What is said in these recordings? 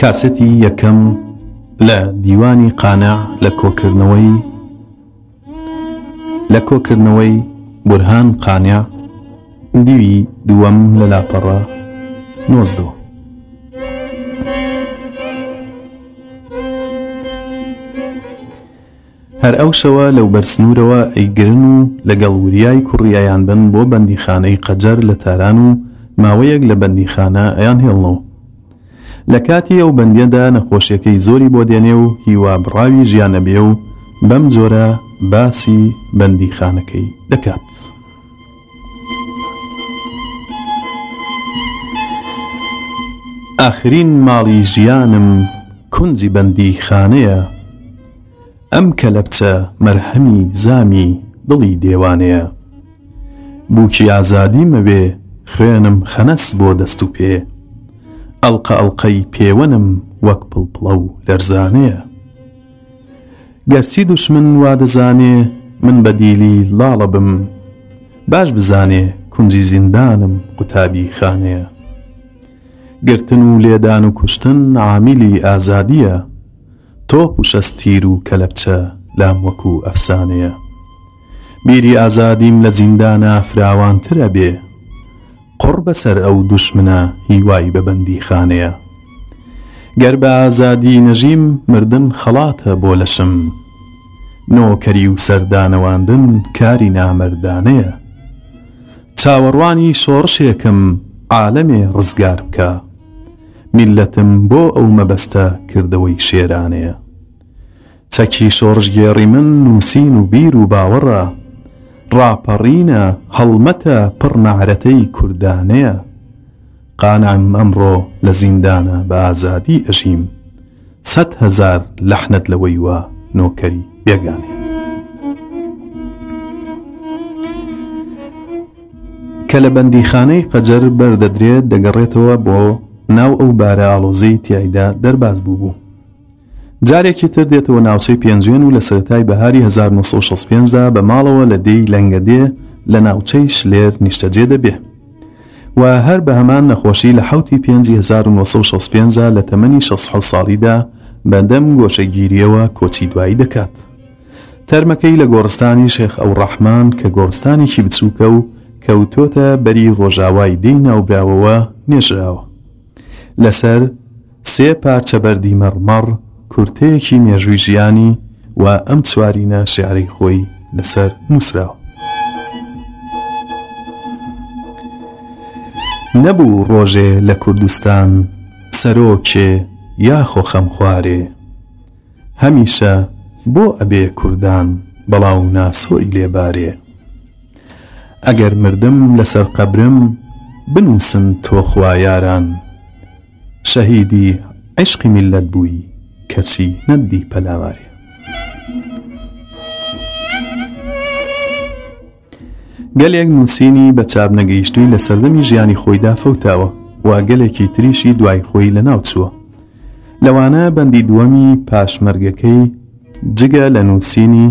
کاسێتی یەکەم لە دیوانی قانع لە کۆکردنەوەی لە کۆکردنەوەی بورهان قانع دیوی دووەم لە لاپەڕە نۆزدەوە هەر ئەو شەوە لەوبەر سنوورەوە ئەیگرن و لەگەڵ وریای کوڕی ئەیانبەن بۆ بەندیخانەی قەجەر لە تاران و ماوەیەک لە بەندیخانە ئەیانهێڵنەوە. لە کاتی ئەو بەندیەدا نەخۆشیەکەی زۆری بۆ دێنێ و هیوا بڕاوی ژیان ئەبێ و بەم جۆرە باسی بەندیخانەکەی دەکات. ئاخرین ماڵی ژیانم کونجی بەندیخانەیە. ئەم کەلەپچە مەرهەمی زامی دڵی دێوانەیە بووکی ئازادی مەوێ خوێنم خەنەس بۆ دەست و پێ ئەڵقە ئەڵقەی پێوەنم وەک پڵپڵە و لەرزانەیە گەرچی دوشمن وا دەزانێ من بە دیلی لاڵە بم باش بزانێ کونجی زیندانم قوتابی خانەیە گرتن و لێدان و کوشتن عامیلی ئازادییە تۆپ و شەستیر و کەلەپچە لام وەکو ئەفسانەیە بیری ئازادیم لە زیندانا فراوانتر ئەبێ قوڕ بەسەر ئەو دوشمنە هیوای بە بەندیخانەیە گەر بە ئازادی نەژیم مردن خەڵاتە بۆ لەشم نۆکەری و سەردانەواندن کاری نامەردانەیە چاوەڕوانی شۆڕشێکم عالەمێ ڕزگار بکا میللەتم بۆ ئەو مەبەستە کردەوەی شێرانەیە. چەکی شۆڕشگێڕی من نووسین و بیر و باوەڕە، ڕاپەڕینە، هەڵمەتە پڕ نەعرەتەی کوردانەیە. قانعم ئەمڕۆ لە زیندانە بە ئازادی ئەژیم. سەت هەزار لەحنەت لەوەی وا نۆکەری بێگانەی کە لە بەندیخانەی قەجەر بەردەدرێت دەگەڕێتەوە بۆ ناو ئەو بارە ئاڵۆزەی تایدا دەرباز بوو بوو جارێکی تر دێتەوە ناوچەی پێنجوێن و لە سەرەتای بەهاری 1965دا بە ماڵەوە لە دێی لەنگەدێ لە ناوچەی شلێر نیشتەجێ دەبێ و هەر بە هەمان نەخۆشی لە حەوت ی پێنج ی هەزار و نۆ سەد و شەست و پێنج دا لە تەمەنی شەست و حەوت ساڵیدا بە دەم گۆشەگیرییەوە کۆچی دوایی دەکات. تەرمەکەی لە گۆڕستانی شێخ ئەوڕەحمان کە گۆڕستانێکی بچووکە و کەوتۆتە بەری ڕۆژاوای دێی ناوبراوەوە نێژراوە. لەسەر سێ پارچە بەردی مەڕ مەڕ کورتەیەکی مێژووی ژیانی و ئەم چوارینە شێعرەی خۆی لەسەر نووسراوە. نەبوو ڕۆژێ لە کوردستان سەرۆکێ یاخۆ خەمخوارێ هەمیشە بۆ ئەبێ کوردان بەڵا و ناسۆی لێ بارێ. ئەگەر مردم لەسەر قەبرم بنووسن تۆخوا یاران شەهیدی عیشقی میللەت بووی کەچی نەتدی پەلاوارێ. گەلێک نووسینی بە چاپ نەگەیشتووی لە سەردەمی ژیانی خۆیدا فەوتاوە و گەلێکی تریشی دوای خۆی لەناو چووە لەوانە بەندی دووەمی پاشمەرگەکەی جگە لە نووسینی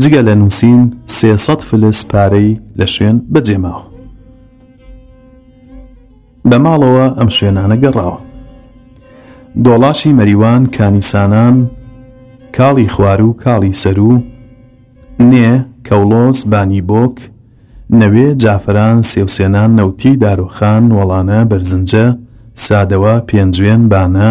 جگە لە نووسین سێ سەد فلس پارەی لە شوێن بەجێماوە. بە ماڵەوە ئەم شوێنانە گەڕاوە. دۆڵاشی مەریوان کانیسانان، کاڵی خوار و کاڵی سەروو، نێ، کەوڵۆس، بانی بۆک، نەوێ، جافران، سێوسێنان، نەوتی، دارۆخان، وەڵانە، بەرزنجە، سادەوە، پێنجوێن، بانە،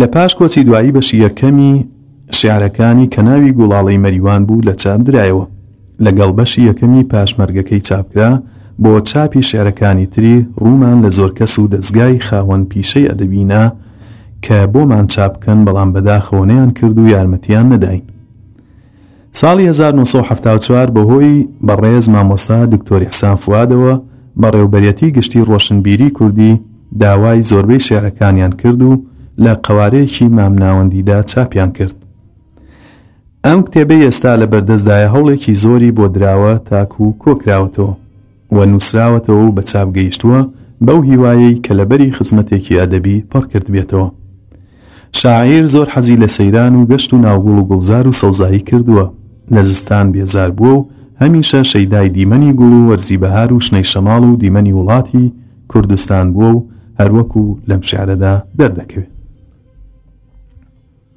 لە پاش کۆچی دوایی بەشی یەکەمی شیعرەکانی کە ناوی گوڵاڵەی مەریوان بوو لە چاپ درایەوە. لە گەڵ بەشی یەکەمی پاش مەرگەکەی چاپ کرا، بۆ چاپی شیعرەکانی تری ڕوومان لە زۆر کەس و دەزگای خاوەن پیشەی ئەدەبی نا کە بۆمان چاپ بکەن بەڵام بەداخەوە نەیان کرد و یارمەتیان نەداین. ساڵی هەزار و نۆ سەد و حەفتا و چوار بەهۆی بەڕێز مامۆستا دکتۆر ئیحسان فوادەوە بەڕێوبەرێتی گشتی ڕۆشنبیری کوردی داوای زۆربەی شێعرەکانیان کرد و لە قەوارەیەکی مامناوەندیدا چاپیان کرد. ئەم کتێبەی ئێستا لەبەردەستدایە هەوڵێکی زۆری بۆ دراوە تاکو کۆکراوەتەوە. و نووسراوەتەوە و بە چاپ گەیشتووە، بەو هیوایەی کە لە بەری خزمەتێکی ئەدەبی پڕ کردبێتەوە. شاعیر زۆر حەزی لە سەیران و گەشت و ناوگوڵ و گوڵزار و سەوزایی کردووە، لە زستان بێزار بووە و هەمیشە شەیدای دیمەنی گوڵ و وەرزی بەهار و شنەی شەماڵ و دیمەنی وڵاتی، کوردستان، بووە و هەروەکوو لەم شیعرەدا دەردەکەوێ.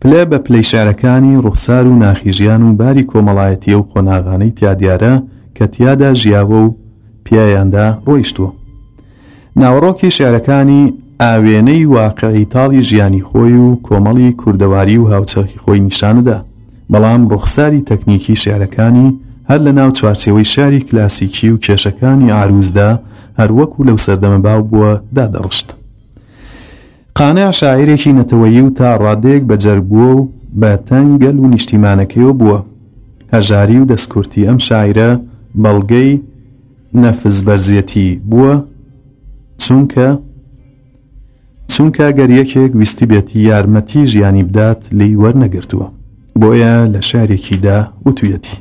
پلە بە پلەی شعرەکانی ڕوخسار و ناخی ژیان و باری کۆمەڵایەتیی و قۆناغانەی تیا دیارە کە تیادا ژیاوە و پیایاندا ڕۆیشتووە. ناوەڕۆکی شعرەکانی ئاوێنەی واقعی تاڵی ژیانی خۆی و کۆمەڵی کوردەواری و هاوچەرخی خۆی نیشانەدا، بەڵام ڕوخساری تەکنیکی شعرەکانی هەر لە ناو چوارچێوەی شعری کلاسیکی و کێشەکانی عەرووزدا هەر وەکوو لەو سەردەمە باو بووە دادەڕشت. قانع شاعیرێکی نەتەوەیی و تا ڕادەیەک بە جەرگ بووە و بە تەنگ گەل و نیشتیمانەکەیەوە بووە. هەژاری و دەستکورتی ئەم شاعیرە بەڵگەی نەفس بەرزێتی بووە، چونکە چونکە گەر یەکێک ویستبێتی یارمەتی ژیانی بدات لێی وەرنەگرتووە. بۆیە لە شعرێکیدا وتویەتی.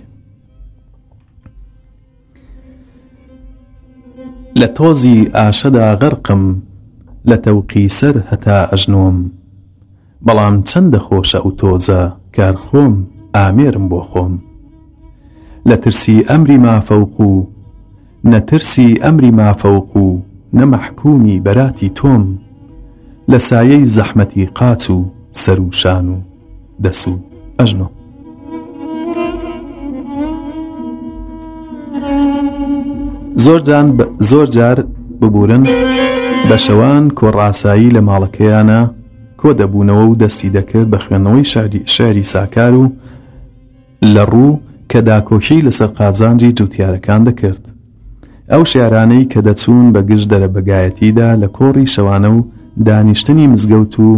لە تۆزی ئاشەدا غەرقم لە تەوقی سەر هەتا ئەژنۆم بەڵام چەندە خۆشە ئەو تۆزە کار خۆم ئامێرم بۆ خۆم لە ترسی ئەمری مافەوق و نە ترسی ئەمری مافەوق و نە مەحکومی بەراتی تۆم لە سایەی زەحمەتی قاچ و سەروشان و دەس و ئەژنۆ. زۆر جار ببورن بە شەوان کۆڕاسایی لە ماڵەکەیانە کۆ دەبوونەوە و دەستی دەکرد بە خوێندنەوەی شاری ساکار و لە ڕوو کە داکۆکی لەسەر قازانجی جوتیارەکان دەکرد ئەو شارانەی کە دەچوون بە گژ دەرەبەگایەتیدا لە کۆڕی شەوانە و دانیشتنی مزگەوت و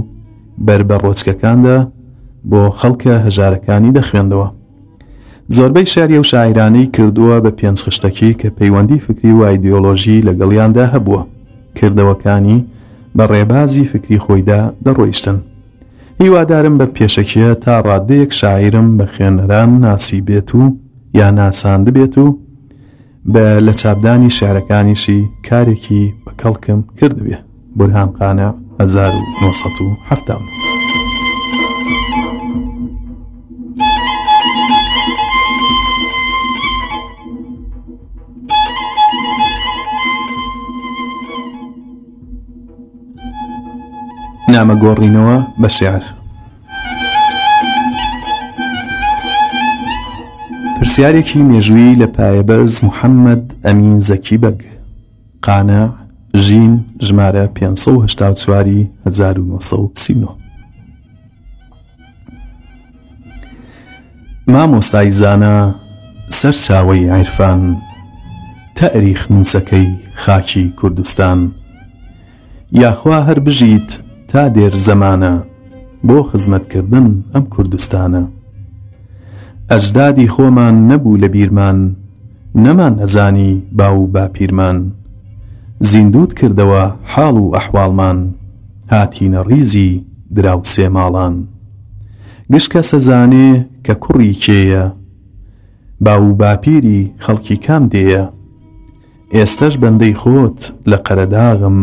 بەر بە ڕۆچکەکاندا بۆ خەڵکە هەژارەکانی دەخوێندەوە. زۆربەی شاری ئەو شاعیرانەی کردووە بە پێنج خشتەکی کە پەیوەندی فکری و ئایدیۆلۆژی لەگەڵیاندا هەبووە، کردەوەکانی بە ڕێبازی فکری خۆیدا دەڕۆیشتن. هیوادارم بە پێشەکیە تا ڕاددەیەک شاعیرم بە خوێنەران ناسیبێت و یا ناساندبێت و، بە لە چاپدانی شعرەکانیشی کارێکی بە کەڵکم کردبێ بورهان قانە 1970. نامە گۆڕینەوە بە شێعر پرسیارێکی مێژوویی لە پایەبەرز محەممەد ئەمین زەکی بەگ، قانع، ژین، ژمارە پێنج سەد و هەشتا و چوار ی هەزار و نۆ سەد و سی و نۆ. مامۆستای زانا سەرچاوەی عیرفان، تەئریخ نووسەکەی خاکی کوردستان، یاخوا هەر بژیت تا دێر زەمانە بۆ خزمەت کردن ئەم کوردستانە ئەژدادی خۆمان نەبوو لە بیرمان نەمان ئەزانی باو و باپیرمان زیندووت کردەوە حاڵ و ئەحواڵمان هاتینە ڕیزی دراوسێ ماڵان گشت کەس ئەزانێ کە کوڕی کێیە باو و باپیری خەڵکی کام دێیە ئێستەش بەندەی خۆت لە قەرەداغم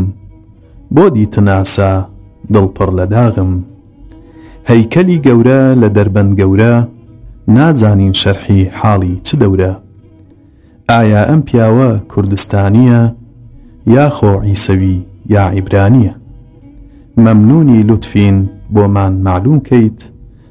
بۆ دیتناسە دڵ پڕ لە داغم هەیکەلی گەورە لە دەربەند گەورە نازانین شەرحی حاڵی چ دەورە ئایا ئەم پیاوە کوردستانیە یا خۆ عیسەوی یا عیبرانیە مەمنونی لوتفین بۆمان مەعلوم کەیت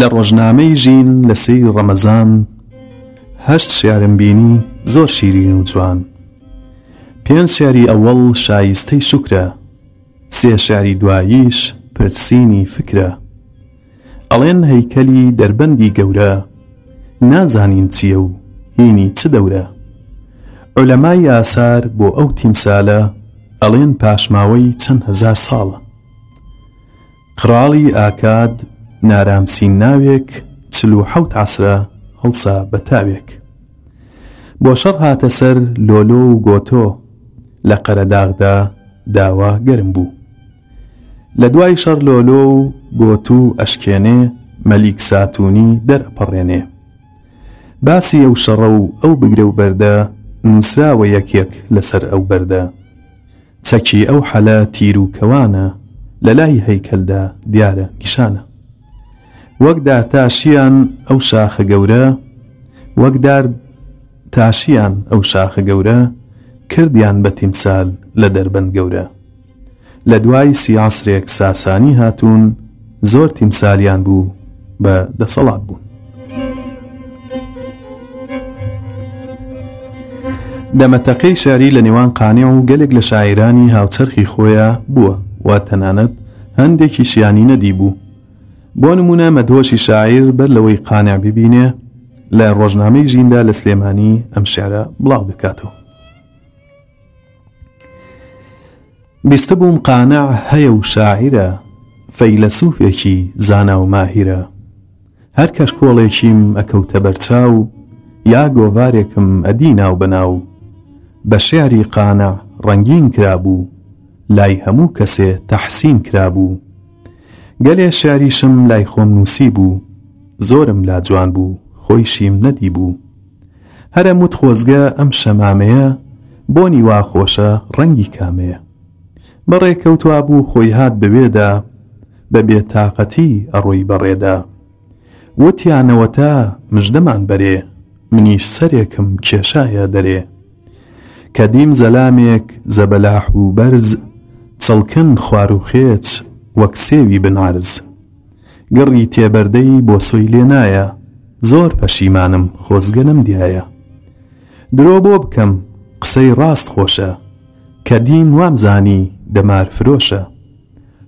لە ڕۆژنامەی ژین لە سێی ڕەمەزان هەشت شیعرم بینی زۆر شیرین و جوان پێنج شیعری ئەوەڵ شایستەی شوکرە سێ شیعری دواییش پرسینی فکرە ئەڵێن هەیکەلی دەربەندی گەورە نازانین چییە و هینی چ دەورە عولەمای یاسار بۆ ئەو تیمسالە ئەڵێن پاشماوەی چەند هەزار ساڵە قڕاڵی ئاکاد نارام سین ناوێک چل و حەوت عەسرە هەڵسا بە تاوێک بۆ شەڕ هاتە سەر لۆلۆ و گۆتۆ لە قەرەداغدا داوا گەرم بوو لە دوای شەڕ لۆلۆ و گۆتو ئەشکێنێ مەلیک ساتوونی دەرئەپەڕێنێ باسی ئەو شەڕە و ئەو بگرە و بەردە نووسراوە یەکێک لەسەر ئەو بەردە چەکی ئەو حەلە تیر و کەوانە لە لای هەیکەلدا دیارە، نیشانە. وەک دارتاشیان ئەو شاخە گەورە، وەک دار تاشیان ئەو شاخە گەورە، کردیان بە تیمسال لە دەربەند گەورە. لە دوای سی عەسرێک ساسانی هاتوون، زۆر تیمساریان بوو بە دەسەڵات بوون دەمەتەقەی شاری لە نێوان قانێ و گەلێک لە شاعرانی هاوچەرخی خۆیە بووە و تەنانەت هەندێکی شیانی نەدی بوو بۆ نمونە مەدۆشی شاعیر بەر لەوەی قانع ببینێ لە ڕۆژنامەی ژیندا لە سلێمانی ئەم شعرە بڵاو دەکاتەوە بیستبووم قانع هەیە و شاعیرە فەیلەسوفێکی زانا و ماهیرە هەر کەشکۆڵێکیم ئەکەوتە بەر چاو یا گۆڤارێکم ئەدی ناو بە ناو بە شعری قانع ڕەنگین کرابوو لای هەموو کەسێ تەحسین کرابوو گەلێ شعریشم لای خۆم نووسیبوو زۆرم لا جوان بوو خۆیشیم نەدیبوو هەرەم وت خۆزگە ئەم شەمامەیە بۆنی وا خۆشە ڕەنگی کامەیە بەڕێ کەوتوە بوو خۆی هات بەوێدا بە بێ تاقەتی ئەڕۆی بەڕێدا وتیانەوەتا مژدەمان بەرێ منیش سەرێکم کێشایە دەرێ کە دیم زەلامێک زەبەلاح و بەرز چڵکن خواروخێچ وەک سێوی بنارز گڕی تێبەردەی بۆسۆی لێ نایە زۆر پەشیمانم خۆزگە نەمدیایە درۆ بۆ بکەم قسەی ڕاست خۆشە کە دیم وام زانی دەمار فرۆشە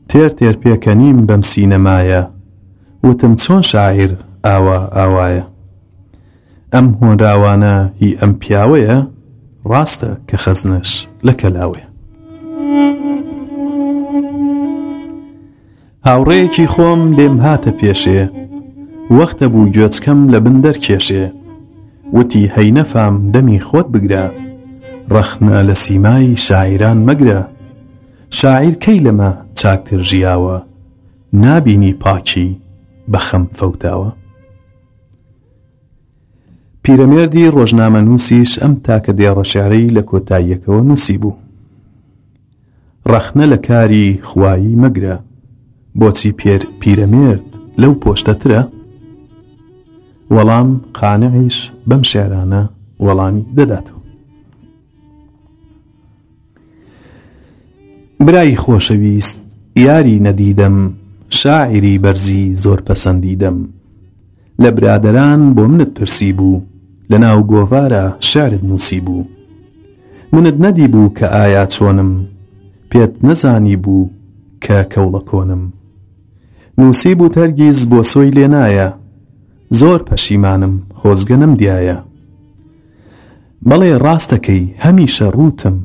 تێر تێر پێکەنیم بەم سینەمایە وتم چۆن شاعیر ئاوا ئاوایە ئەم هۆنراوانە هی ئەم پیاوەیە ڕاستە کە خەزنەش لە کەلاوەیە هاوڕێیەکی خۆم لێم هاتە پێشێ وەختە بوو گوێچکەم لە بن دەرکێشێ وتی هەی نەفام دەمی خۆت بگرە ڕەخنە لە سیمای شاعیران مەگرە شاعیر کەی لەمە چاکتر ژیاوە نابینی پاکی بە خەم فەوتاوە پیرەمێردی ڕۆژنامەنووسیش ئەم تاکە دێڕە شیعرەی لە کۆتاییەکەوە نووسیبوو، ڕەخنە لە کاری خوایی مەگرە، بۆچی پیرەمێرد لەو پۆشتەترە؟ وەڵام، قانعیش بەم شیعرانە وەڵامی دەداتەوە. برای خۆشەویست یاری نەدیدەم شاعیری بەرزی زۆر پەسەندیدەم لە برادەران بۆ منت پرسیبوو لە ناو گۆڤارا شعرت نووسیبوو منت نەدیبوو کە ئایا چۆنم پێت نەزانیبوو کە کەوڵە کۆنم نووسیبووت هەرگیز بۆسۆی لێ نایە زۆر پەشیمانم خۆزگە نەمدیایە. بەڵێ ڕاستەکەی هەمیشە ڕووتم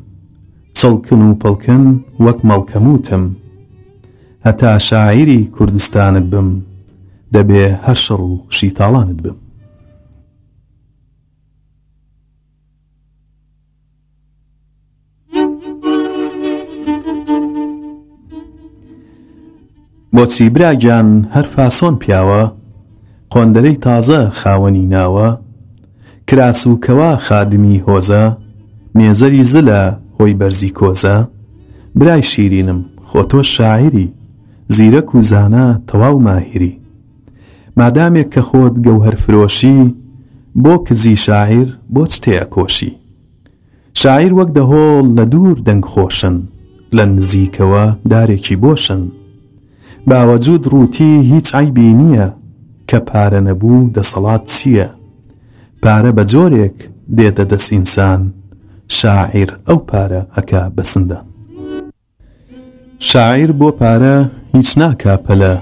چڵکن و پڵکن وەک مەڵکەمووتم هەتا شاعیری کوردستانت بم دەبێ هەر شەڕ و شیتاڵانت بم. بۆچی براگیان هەر فاسۆن پیاوە قۆندەرەی تازە خاوەنی ناوە کراس و کەوا خادمی هۆزە نێزەری زلە هۆی بەرزی کۆزە برای شیرینم خۆ تۆ شاعری زیرەک و زانا تەواو ماهیری مادامێک کە خۆت گەوهەر فرۆشی بۆ کزی شاعیر بۆچ تێ ئەکۆشی شاعیر وەک دەهۆڵ لە دوور دەنگ خۆشن، لە نزیکەوە دارێکی بۆشن. باوەجود ڕووتی هیچ عەیبی نییە، کە پارە نەبوو دەسەڵات چییە؟ پارە بە جۆرێک دێتە دەس ئینسان، شاعیر ئەو پارە ئەکا بە سندان. شاعیر بۆ پارە هیچ ناکا پەلە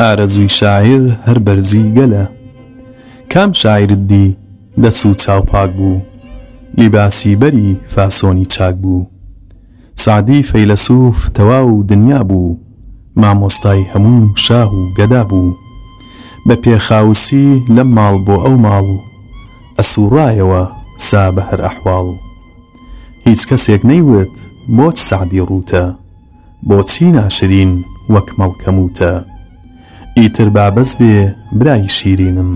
ئارەزووی شاعیر هەر بەرزی گەلە کام شاعیرت دی دەس و چاو پاک بوو لیباسی بەری فاسۆنی چاک بوو سەعدی فەیلەسووف تەواو دنیا بوو مامۆستای هەموو شاه و گەدا بوو بە پێخاوسی لەم ماڵ بۆ ئەو ماڵ ئەسووڕایەوە سا بە هەر ئەحواڵ هیچ کەسێک نەیوت بۆچ سەعدی ڕووتە؟ بۆچی ناشرین وەک مەڵکەمووتە؟ ئیتر با بەس بێ برای شیرینم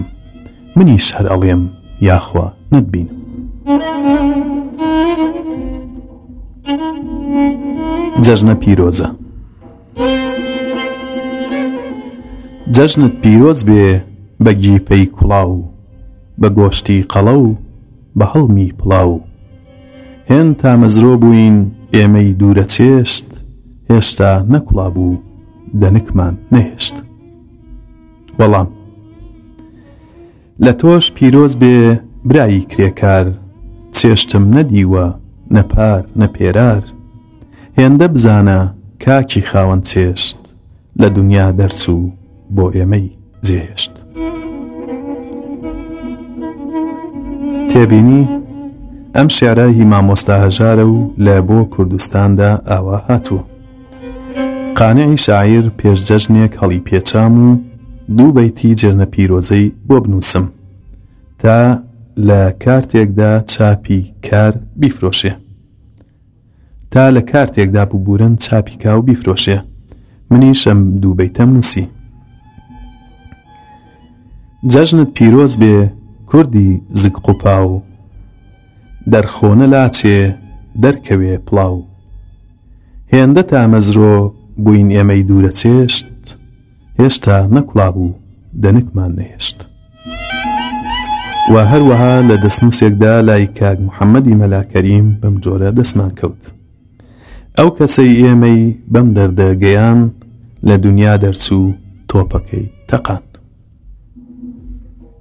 منیش هەر ئەڵێم یاخوا نەتبینم. جەژنە پیرۆزە جەژنت پیرۆز بێ بە گیپەی کوڵاو بە گۆشتی قەڵەو بە هەڵمی پڵاو هێن تامەزرۆ بووین ئێمەی دوورە چێشت هێشتا نەکوڵابوو دەنکمان نەهێشت وەڵام لە تۆش پیرۆز بێ برایی کرێکار چێشتم نەدیوە نەپار نەپێرار هێندە بزانە کاکی خاوەن چێشت لە دنیا دەرچوو بۆ ئێمەی جێهێشت تێبینی ئەم شعرە هی مامۆستا هەژارە و لە بۆ کوردستاندا ئاوا هاتووە قانعی شاعیر پێش جەژنێک هەڵی پێچام و دوو بەیتی جێرنە پیرۆزەی بۆ بنووسم تا لە کارتێکدا چاپی کار بیفرۆشێ تا لە کارتێکدا ببورن چاپی کا و بیفرۆشێ منیش ئەم دوو بەیتەم نووسی جەژنت پیرۆز بێ کوردی زگ قوپاو دەرخۆنە لاچێ دەرکەوێ پڵاو هێندە تامەزرۆ بووین ئێمەی دوورە چێشت هێشتا نەکوڵابوو دەنکمان نەهێشت. و هەروەها لە دەستنووسێکدا لای کاک محەممەدی مەلاکەریم بەم جۆرە دەستمان کەوت ئەو کەسەی ئێمەی بەم دەردە گەیان لە دنیا دەرچوو تۆپەکەی تەقان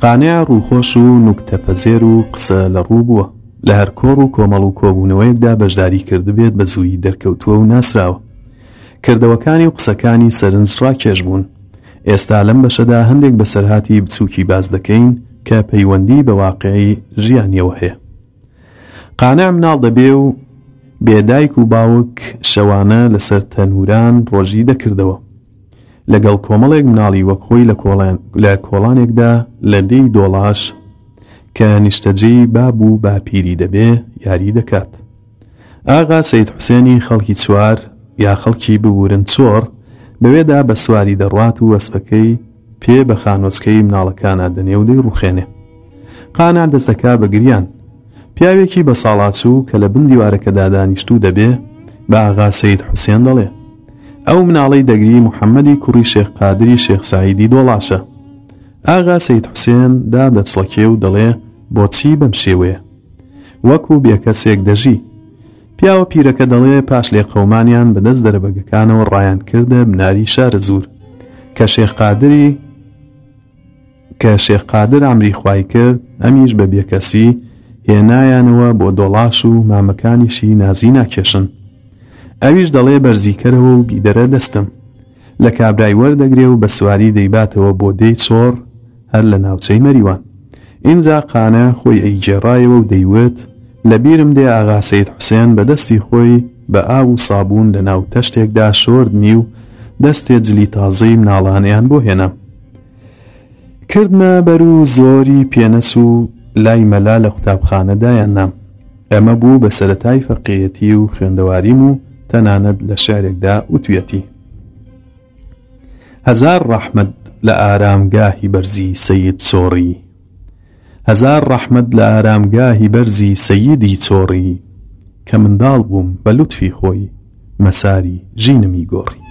قانع ڕووخۆش و نوکتە پەزێر و قسە لە ڕوو بووە، لە هەر کۆڕ و کۆمەڵ و کۆبوونەوەیەکدا بەشداری کردبێت بە زوویی دەرکەوتووە و ناسراوە. کردەوەکانی و قسەکانی سەرنج ڕاکێش بوون. ئێستا لەم بەشەدا هەندێک بەسەرهاتی بچووکی باس دەکەین کە پەیوەندی بە واقعی ژیانیەوە هەیە. قانع مناڵ دەبێ و بێ دایک و باوک شەوانە لەسەر تەنووران ڕۆژی دەکردەوە. لەگەڵ کۆمەڵێک مناڵی وەک خۆی لە کۆڵانێکدا لە دێی دۆڵاش کە نیشتەجێی باب و باپیری دەبێ یاری دەکات ئاغا سید حوسێنی خەڵکی چوار یا خەڵکی ببورن چۆڕ بەوێدا بە سواری دەڕات و وەسپەکەی پێ بە خانۆچکەی مناڵەکانە دەنێ و دەی ڕوخێنێ قانا دەستەکە بە گریان پیاوێکی بە ساڵاچوو کە لە بن دیوارەکەدا دانیشتوو دەبێ بە ئاغا سید حوسێن دەڵێ ئەو مناڵەی دەگری محەمەدی کوڕی شێخ قادری شێخ سەعیدی دۆڵاشە. ئاغا سەید حوسێن دادەچڵەکێ و دەڵێ بۆچی بەم شێوەیە؟ وەکوو بێ کەسێک دەژی. پیاوە پیرەکە دەڵێ پاش لێقەومانیان بە دەست دەرەبەگەکانەوە ڕایانکردە بناری شارەزوور کە شێخ قادری کە شێخ قادر عەمری خوای کرد ئەمیش بە بێکەسی هێنایانەوە بۆ دۆڵاش و مامەکانیشی نازی ناکێشن ئەویش دەڵێ بەرزی کەرەوە و گیدەرە دەستم لە کابرای وەردەگرێ و بە سواری دەیباتەوە بۆ دێی چۆڕ هەر لە ناوچەی مەریوان ئینجا قانە خۆی ئەیگێڕایەوە و دەیوت لە بیرم دێ ئاغا سەید حوسێن بە دەستی خۆی بە ئاو و سابوون لە ناو تەشتێکدا شۆردمی و دەستێ جلی تازەی مناڵانیان بۆ هێنام کردمە بەر و زۆری پێ نەچوو لای مەلا لە قوتابخانە دایاننام ئەمە بوو بە سەرەتای فەقێیەتی و خوێندەواریم و تەنانەت لە شعرێکدا وتویەتی هەزار ڕەحمەت لە ئارامگاهی بەرزی سەید سۆڕی هەزار ڕەحمەت لە ئارامگاهی بەرزی سەیدی چۆڕی کە منداڵ بووم بە لوتفی خۆی مەساری ژینمی گۆڕی.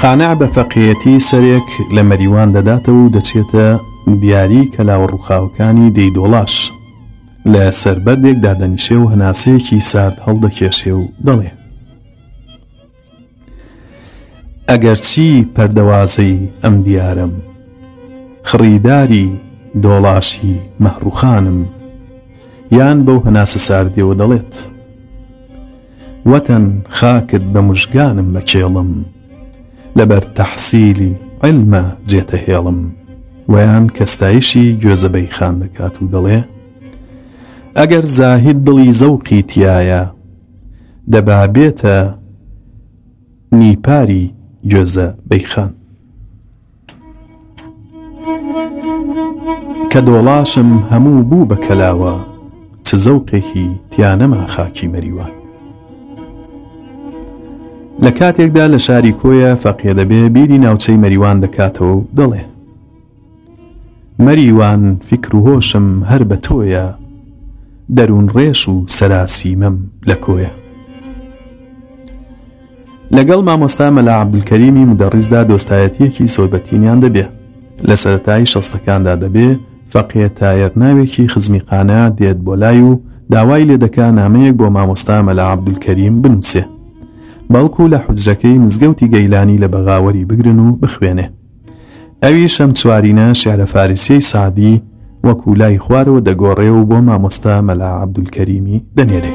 قانع بە فەقێیەتی سەرێک لە مەریوان دەداتەوە و دەچێتە دیاری کەلاوە ڕووخاوەکانی دێی دۆڵاش لە سەربەردێک دادەنیشێ و هەناسەیەکی سارد هەڵدەکێشێ و دەڵێ ئەگەرچی پەردەوازەی ئەم دیارەم خڕیداری دۆڵاشی مەهڕوخانم یان بەو هەناسە ساردیەوە دەڵێت وەتەن خاکت بە مژگانم مەکێڵم لەبەر تەحسیلی عیلمە جێتە هێڵم وەیان کە ستایشی گوێزەبەی خان دەکات و دەڵێ ئەگەر زاهید دڵی زەوقی تایە دەبا بێتە نیپاری گوێزە بەیخان. کە دۆڵاشم هەموو بوو بە کەلاوە چ زەوقێکی تیا نەما خاکی مەریوان لە کاتێکدا لە شاری کۆیە فەقێ دەبێ بیری ناوچەی مەریوان دەکاتەوە و دەڵێ مەریوان فیکر و هۆشم هەر بە تۆیە دەروون ڕێش و سەراسیمەم لە کۆیە لەگەڵ مامۆستا مەلا عەبدولکەریمی مودەڕیسدا دۆستایەتیەکی سۆبەتینیان دەبێ لە سەرەتایی شەستەکاندا دەبێ فەقێ تایەر ناوێکی خزمیقانە دێت بۆ لای و داوای لێ دەکا نامەیەک بۆ مامۆستا مەلا عەبدولکەریم بنووسێ بەڵکو لە حوجرەکەی مزگەوتی گەیلانی لە بەغاوەری بگرن و بخوێنێ ئەویش ئەم چوارینە شیعرە فارسیەی سەعدی وەکوو لای خوارەوە دەگۆڕێ و بۆ مامۆستا مەلا عەبدولکەریمی دەنێرێ.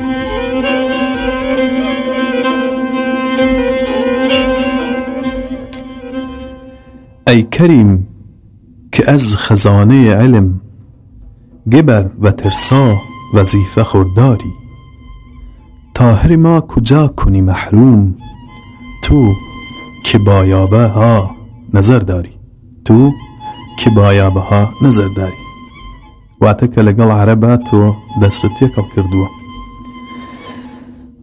ئەی کەریم کە ئەز خەزانەی عیلم گبر و ترسا وظیفه خورداری طاهر ما کجا کنی محروم تو که با یابه ها نظر داری تو که با یابه ها نظر داری واتە کە لەگەڵ عەرەبا تۆ دەستت تێکەڵ کردووە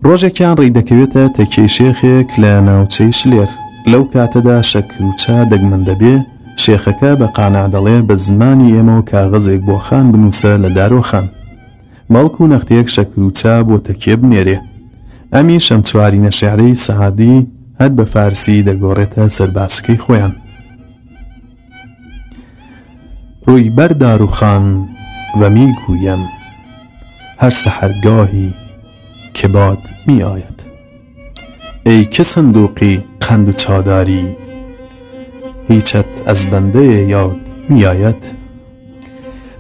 ڕۆژێکیان ڕێی دەکەوێتە تەکیەی شێخێک لە ناوچەی شلێر لەو کاتەدا شەکر و چا دەگمەن دەبێ شێخەکە بە قانع دەڵێ بە زمانی ئێمەوە کاغەزێک بۆ خان بنووسە لە دارۆخان باڵک و نەختێک شەکر و چا بۆ تەکیە بنێرێ. ئەمیش ئەم چوارینە شێعرەی سەعدی هەر بە فارسی دەگۆڕێتە سەر باسکەی خۆیان. ڕووی بەر داروخان و می گوویم هەر سەحەرگاهی کە باد می ئاید. ئەی کە سندوقی قەند و چاداری هیچت ئەز بەندەێ یاد نیاید؟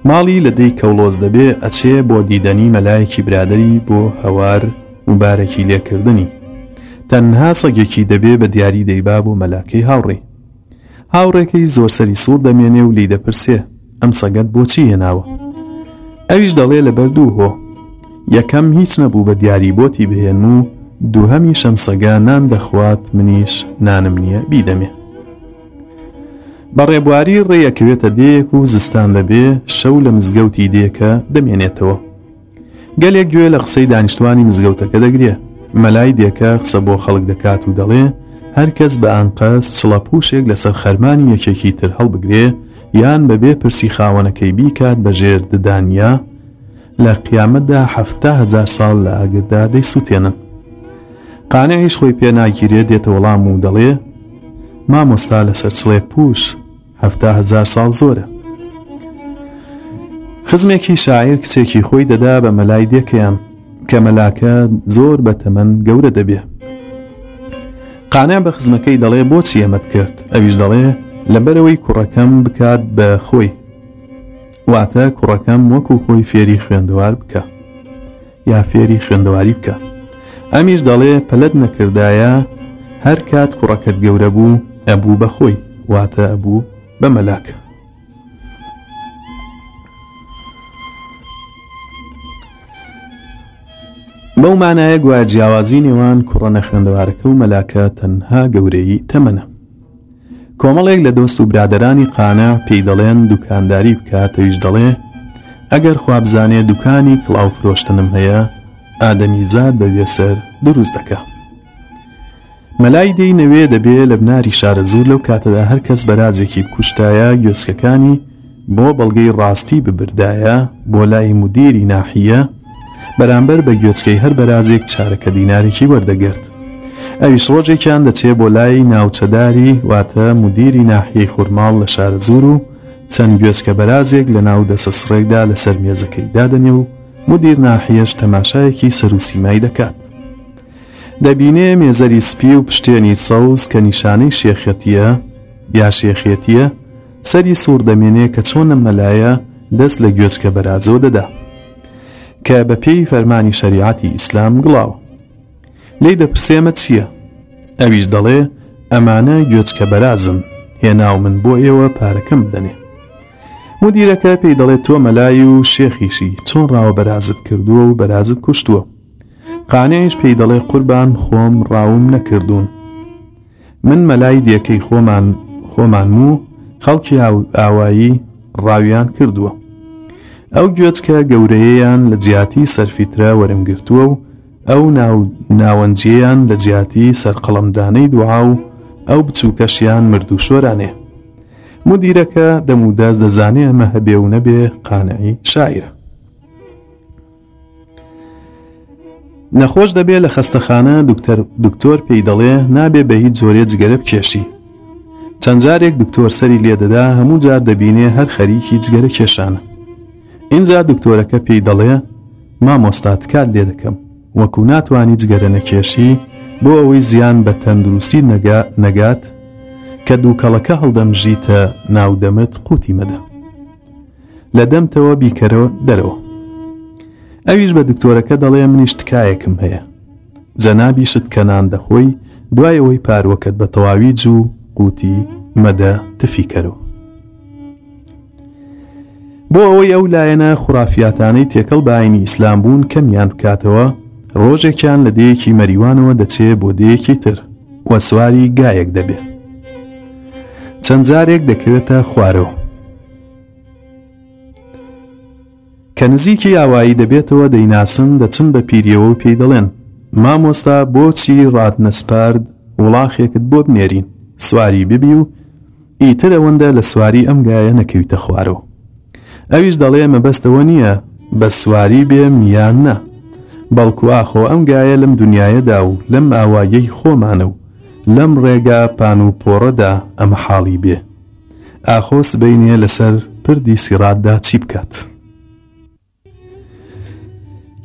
ماڵی لە دێی کەوڵۆز دەێ ئەچێ بۆ دیدەنی مەلایەکی برادەری بۆ هەوار موبارەکی لێ کردنی. تەنها سەگێکی دەێ بە دیاری دەیبا بۆ مەلاکەی هاوڕی. هاوڕێکەی زۆر سەری سوڕ دەمێنێ و لیدەپرسێ ئەم سەگەت بۆچی هێناوە ئەویش دەڵێ لە بەر دوو هۆ یەکەم هیچ نەبوو بە دیاری بۆتی بهێن و دووهەمی شەمسەگە نان دەخوات منیش نانم نییە بیدەمێ بە ڕێبواری ڕێیەکەوێتە دێک و زستان دەبێ شەو لە مزگەوتی دێکە دەمێنێتەوە گەلێک گوێ لە قسەی دانیشتوانی مزگەوتەکە دەگرێ، مەلای دێکە قسە بۆ خەڵک دەکات و دەڵێ، هەر کەس بە ئەنقەست چڵە پووشێک لەسەر خەرمانی یەکێکی تر هەڵبگرێ یان بە بێ پرسی خاوەنەکەی بیکات بە ژێر ددانیا، لە قیامەتدا حەفتا هەزار ساڵ لە ئاگردا دەیسووتێنن. قانعیش خۆی پێ ناگیرێ دێتە وەڵام و دەڵێ، مامۆستا لەسەر چڵێ پووش، هەفتا هەزار ساڵ زۆرە خزمێکی شاعیر کچێکی خۆی دەدا بە مەلای دێکەیان کە مەلاکە زۆر بە تەمەن گەورە دەبێ قانە بە خزمەکەی دەڵێ بۆچی ئەمەت کرد ئەویش دەڵێ لەبەرەوەی کوڕەکەم بکات بە خۆی واتە کوڕەکەم وەکو خۆی فێری خوێندەوار بکە یا فێری خوێندەواری بکە ئەمیش دەڵێ پەلەت نەکردایە هەر کات کوڕەکەت گەورە بوو ئەبوو بەخۆی واتە ئەبوو بە مەلاکە بەو مانایە گوایە جیاوازی نێوان کوڕە نەخوێندەوارەکە و مەلاکە تەنها گەورەی تەمەنە کۆمەڵێک لە دۆست و برادەرانی قانع پێی دەڵێن دوکانداری بکات ئەویش دەڵێ ئەگەر خوابزانێ دوکانی کڵاو فرۆشتنم هەیە ئادەمیزاد بە وێسەر دروست دەکا مەلای دێی نەوێ دەبێ لە بناری شارەزوور لەو کاتەدا هەرکەس بەرازێکی بکوشتایە گوێسکەکانی بۆ بەڵگەی ڕاستی ببردایە بۆ لای مدیری ناحیە بەرامبەر بە گوێچکەی هەر بەرازێک چارەکە دینارێکی وەردەگرت ئەویش ڕۆژێکیان دەچێ بۆ لای ناوچەداری واتە مدیری ناحیەی خورماڵ لە شارەزوور و چەند گوێچکە بەرازێک لە ناو دەسە سڕێکدا لەسەر مێزەکەی دادەنێ و مدیر ناحیەش تەماشایەکی سەروسیمای دەکات دەبینێ مێزەری سپی و پشتێنی سەوز کە نیشانەی شێخەتیە یا شێخێتیە سەری سوڕ دەمێنێ کە چۆن ئەم مەلایە دەست لە گوێچکە بەراجۆ دەدا کە بە پێی فەرمانی شەریعەتی ئیسلام گڵاوە لێی دەپرسێ ئەمە چییە ئەویش دەڵێ ئەمانە گوێچکە بەراجن هێناو من بۆ ئێوە پارەکەم بدەنێ مدیرەکە پێی دەڵێت تۆ مەلای و شێخیشی چۆن ڕاوە بەرازت کردووە و بەرازت کوشتووە قانەیش پێی دەڵێ قوربان خۆم ڕاوم نەکردوون من مەلای دێکەی خۆمان خۆمانم و خەڵکی ئاوایی ڕاویان کردووە ئەو گوێچکە گەورەیەیان لە جیاتی سەرفیترە وەرم گرتووە و ئەو ناوەنجیان لە جیاتی سەرقەڵەمدانەی دوعا و ئەو بچووکەشیان مرد و شۆرانێ مدیرەکە دەمودەست دەزانێ ئەمە هەبێ و نەبێ قانعی شاعرە نەخۆش دەبێ لە خەستەخانە دکتەر دکتۆر پێی دەڵێ نابێ بە هیچ جۆرێ جگەرە بکێشی چەند جارێک دکتۆر سەری لێدەدا هەموو جار دەبینێ هەر خەریکی جگەرە کێشانە ئینجا دکتۆرەکە پێی دەڵێ مامۆستا تکات لێ دەکەم وەکو ناتوانانی جگەرە نەکێشی بۆ ئەوەی زیان بە تەندروستی نەگا نەگات کە دووکەڵەکە هەڵدەمژیتە ناودەمت قوتی مەدە لە دەمتەوە بیکەرەوە دەرەوە ئەویش بە دکتۆرەکە دەڵێ منیش تکایەکم هەیە جەنابی شت کەنان دەخۆی دوای ئەوەی پاروەکەت بە تەواوی جوو قوتی مەدە تفیکەرەوە بۆ ئەوەی ئەو لایەنە خورافاتانەی تێکەڵ باینی ئیسلام بوون کەمیان بکاتەوە ڕۆژێکیان لە دەیەکی مەریوانەوە دەچێ بۆ دەیەکی تر وە سواری گایەک دەبێت چەند جارێک دەکەوێتە خوارەوە کە نزیکی ئاوایی دەبێتەوە دەیناسن دەچن بە پیریەوە و پێی دەڵێن، مامۆستا بۆچی ڕات نەسپارد وڵاخێکت بۆ بنێرین سواری ببی و ئیتر ئەوەندە لە سواری ئەم گایە نەکەویتە خوارەوە؟ ئەویش دەڵێ مەبەست ئەوە نییە بە سواری بێم یان نا، بەڵکو ئاخۆ ئەم گایە لەم دونیایەدا و لەم ئاواییەی خۆمانە و لەم ڕێگا پان و پۆڕەدا ئەمەحاڵی بێ؟ ئاخۆ سبەینێ لەسەر پردی سیڕاتدا چی بکات؟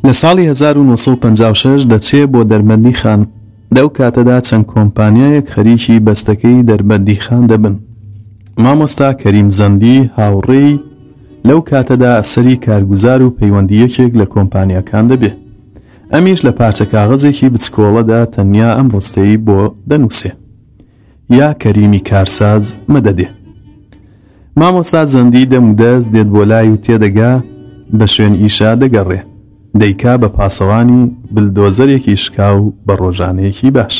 لە ساڵی 1956 دەچێ بۆ دەربەندیخان، لەو کاتەدا چەند کۆمپانیایەک خەریکی بەستەکەی دەربەندیخان دەبن. مامۆستا کەریم زەندی هاوڕێی لەو کاتەدا ئەفسەری کارگوزار و پەیوەندی یەکێک لە کۆمپانیاکان دەبێ. ئەمیش لە پارچە کاغەزێکی بچکۆڵەدا تەنیا ئەم ڕستەی بۆ دەنووسێ. یا کەریمی کارساز مەدەدێ مامۆسا زەندی دەم و دەست دێت بۆ لای و تێدەگا بە شوێن ئیشا دەگەڕێ دەیکا بە پاسەوانی بلدۆزەرێکی شکاو بە ڕۆژانەیەکی باش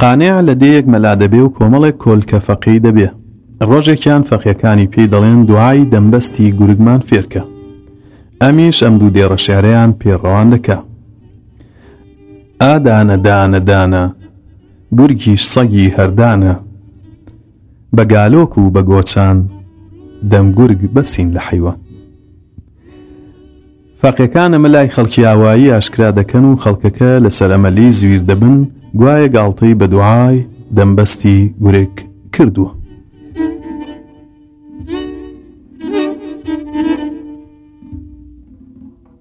قانێع لە دێیەک مەلا دەبێ و کۆمەڵێک کۆلکە فەقی دەبێ ڕۆژێکیان فەقیەکانی پێی دەڵێن دوعای دەمبەستی گورگمان فێرکە ئەمیش ئەم دوو دێڕە شعرەیان پێڕەوان دەکە ئا دانە دانە دانە گورگیش سەگی هەردانە بە گالۆک و بە گۆچان دەم گورگ بەسین لە حیوە فەقەکانە مەلای خەڵکی ئاوایی ئاشکرا دەکەن و خەڵکەکە لەسەر ئەمەلی زویر دەبن گوایە گاڵتەی بە دوعای دەمبەستی گورگ کردووە